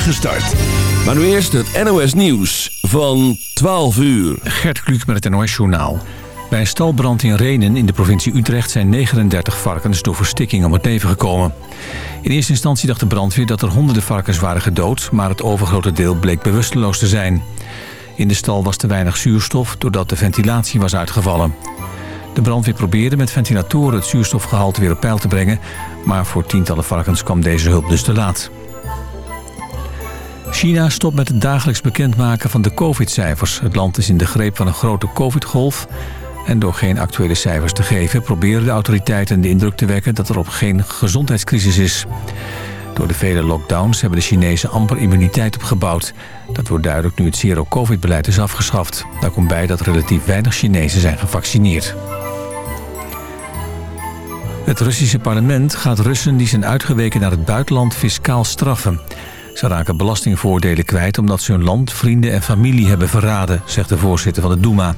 start. Maar nu eerst het NOS Nieuws van 12 uur. Gert Kluk met het NOS Journaal. Bij een stalbrand in Renen in de provincie Utrecht zijn 39 varkens door verstikking om het leven gekomen. In eerste instantie dacht de brandweer dat er honderden varkens waren gedood, maar het overgrote deel bleek bewusteloos te zijn. In de stal was te weinig zuurstof doordat de ventilatie was uitgevallen. De brandweer probeerde met ventilatoren het zuurstofgehalte weer op peil te brengen... maar voor tientallen varkens kwam deze hulp dus te laat. China stopt met het dagelijks bekendmaken van de covid-cijfers. Het land is in de greep van een grote covid-golf... en door geen actuele cijfers te geven... proberen de autoriteiten de indruk te wekken dat er op geen gezondheidscrisis is. Door de vele lockdowns hebben de Chinezen amper immuniteit opgebouwd. Dat wordt duidelijk nu het zero-covid-beleid is afgeschaft. Daar komt bij dat relatief weinig Chinezen zijn gevaccineerd. Het Russische parlement gaat Russen die zijn uitgeweken naar het buitenland fiscaal straffen. Ze raken belastingvoordelen kwijt omdat ze hun land, vrienden en familie hebben verraden, zegt de voorzitter van de Duma.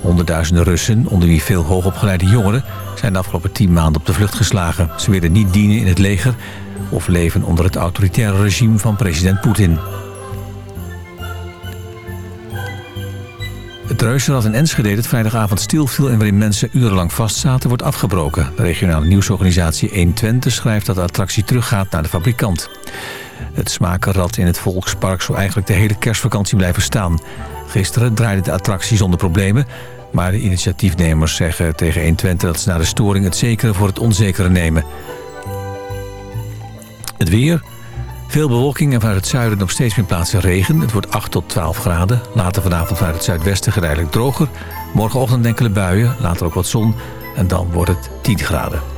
Honderdduizenden Russen, onder wie veel hoogopgeleide jongeren, zijn de afgelopen tien maanden op de vlucht geslagen. Ze willen niet dienen in het leger of leven onder het autoritaire regime van president Poetin. Het reuzenrad in Enschede dat vrijdagavond stilviel... en waarin mensen urenlang vastzaten, wordt afgebroken. De regionale nieuwsorganisatie 120 schrijft dat de attractie teruggaat naar de fabrikant. Het smakenrad in het Volkspark zou eigenlijk de hele kerstvakantie blijven staan. Gisteren draaide de attractie zonder problemen... maar de initiatiefnemers zeggen tegen 120 dat ze na de storing het zekere voor het onzekere nemen. Het weer... Veel bewolking en vanuit het zuiden op steeds meer plaatsen regen. Het wordt 8 tot 12 graden. Later vanavond vanuit het zuidwesten geleidelijk droger. Morgenochtend enkele buien, later ook wat zon. En dan wordt het 10 graden.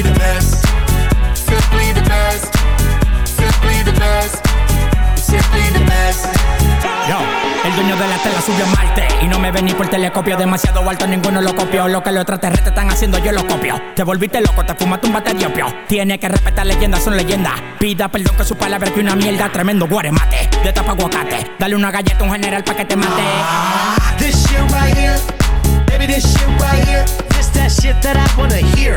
Simply the best. Simply the best. Simply the best. Simply the best. Yo, el dueño de la tela subió a Marte Y no me vení por telescopio Demasiado alto, ninguno lo copió Lo que los extraterrestres están haciendo, yo lo copio Te volviste loco, te fumaste un bate diopio Tiene que respetar leyendas, son leyendas Pida perdón que su palabra que una mierda Tremendo guaremate, de tapa aguacate Dale una galleta a un general pa' que te mate This shit right here Baby, this shit right here, this that shit that I wanna hear.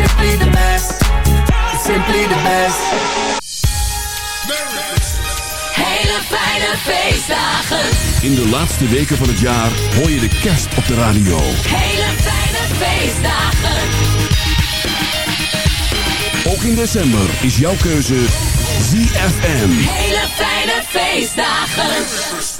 simply the best, simply the best. Hele fijne feestdagen. In de laatste weken van het jaar hoor je de kerst op de radio. Hele fijne feestdagen. Ook in december is jouw keuze ZFM. Hele fijne feestdagen.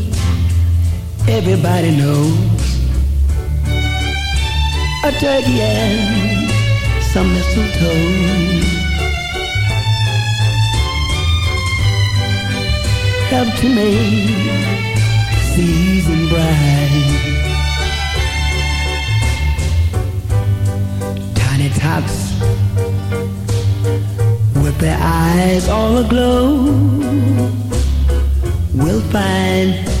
Everybody knows. A turkey and some mistletoe. Help to make season bright. Tiny tots with their eyes all aglow. Will find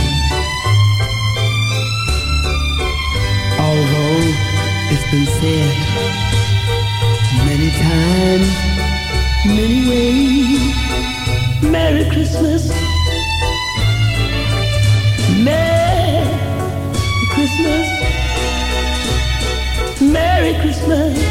Although it's been said many times, many ways. Merry Christmas. Merry Christmas. Merry Christmas.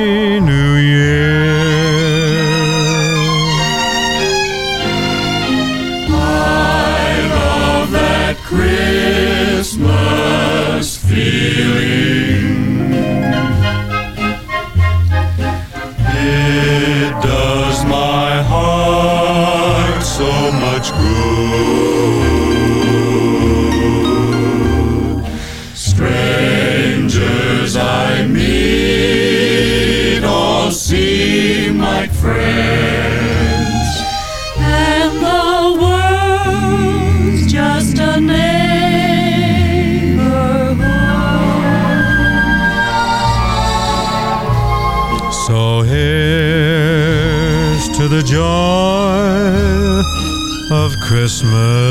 Christmas.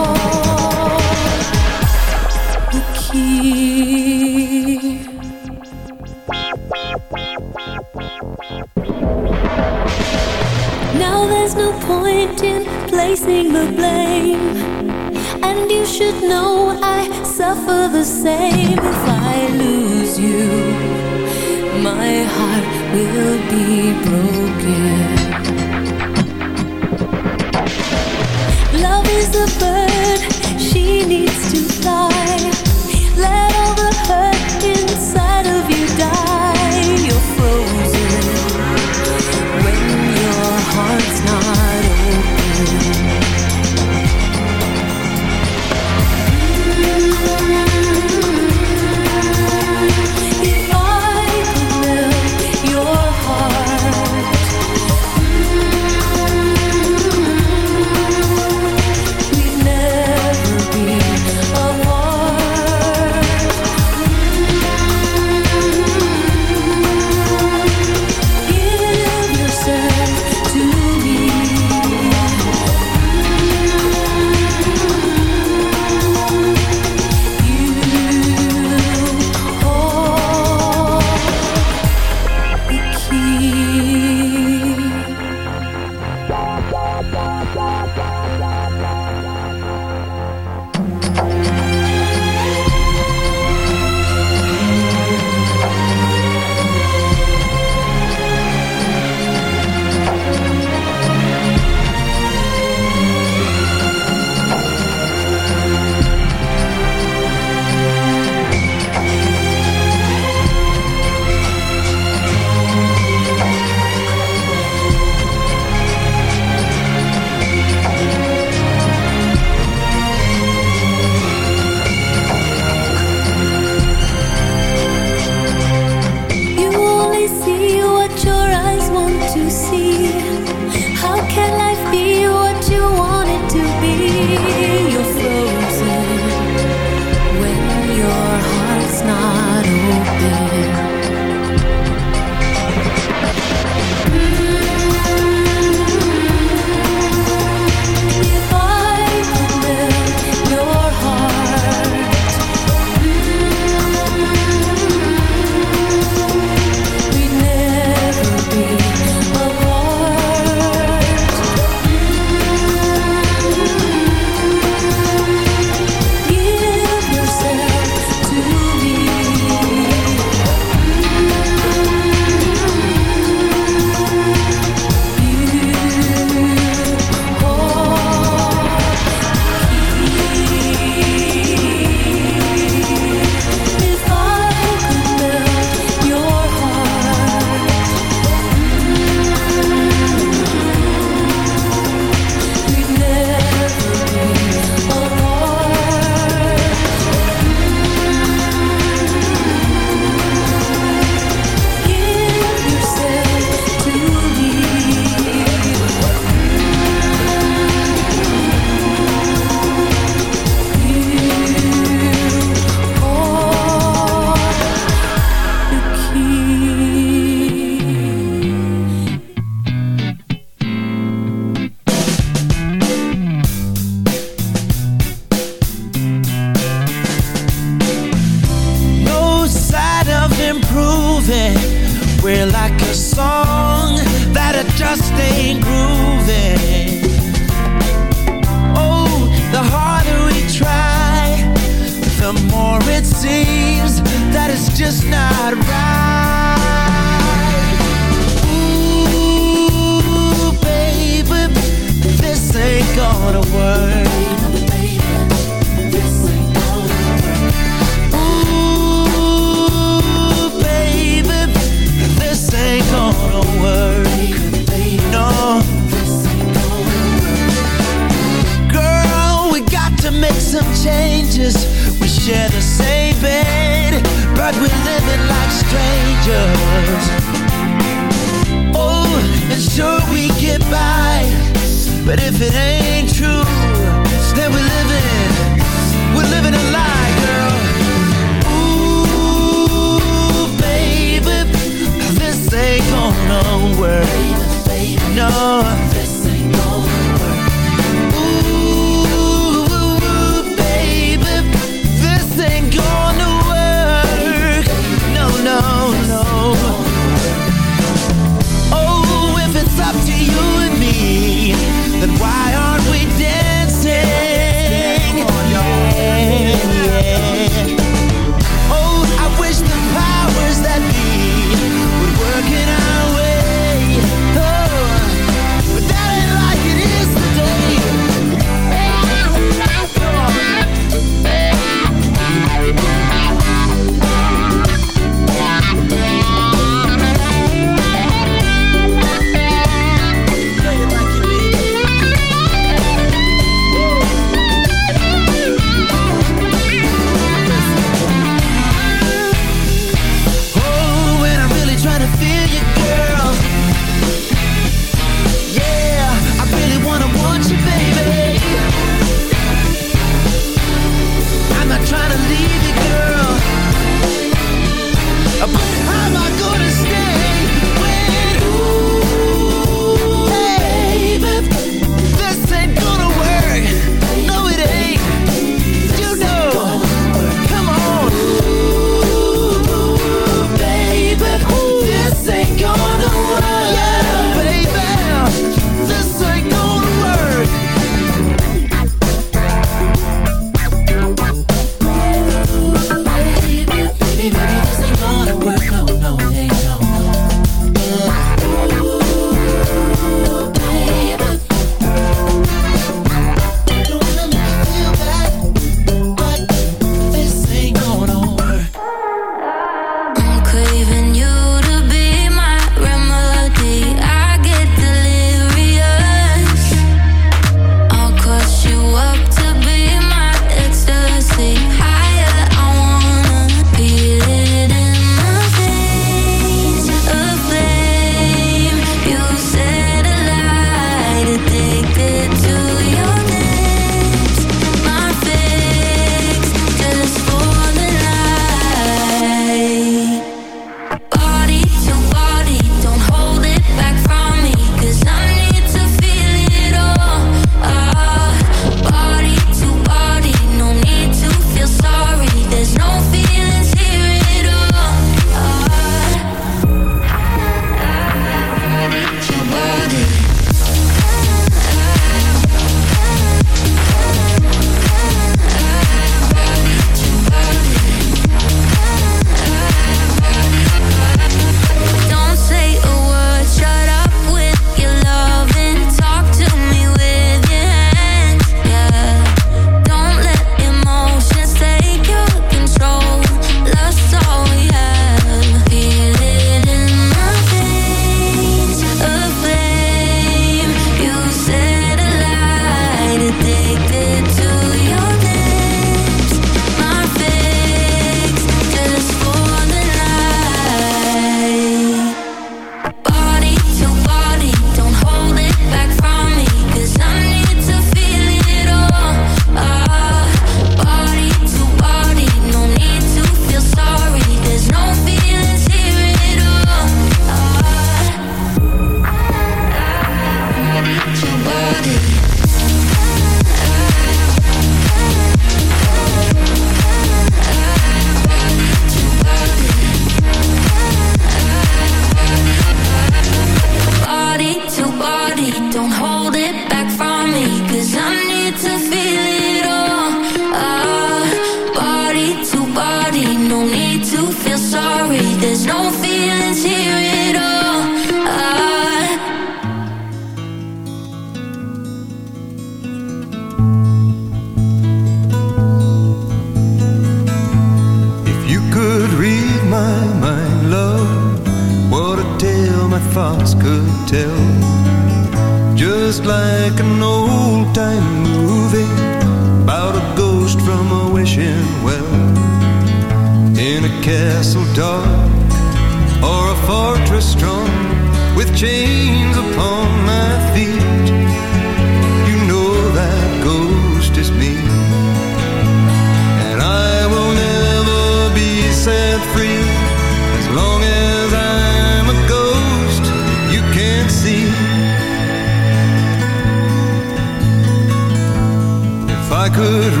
kır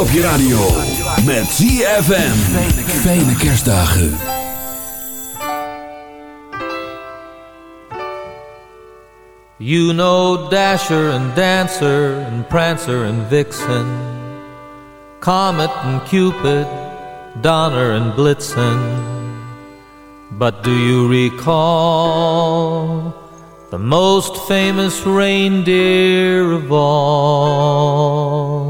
Op je radio. Met ZFM. Fijne kerstdagen. You know Dasher and Dancer and Prancer and Vixen, Comet and Cupid, Donner and Blitzen. But do you recall the most famous reindeer of all?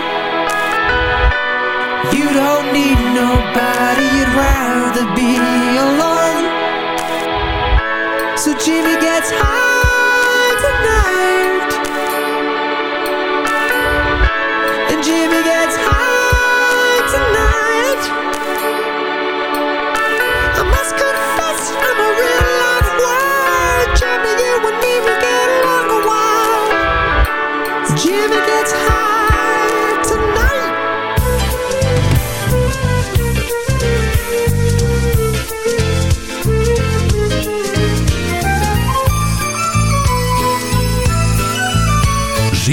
You don't need nobody, you'd rather be alone. So Jimmy gets high tonight.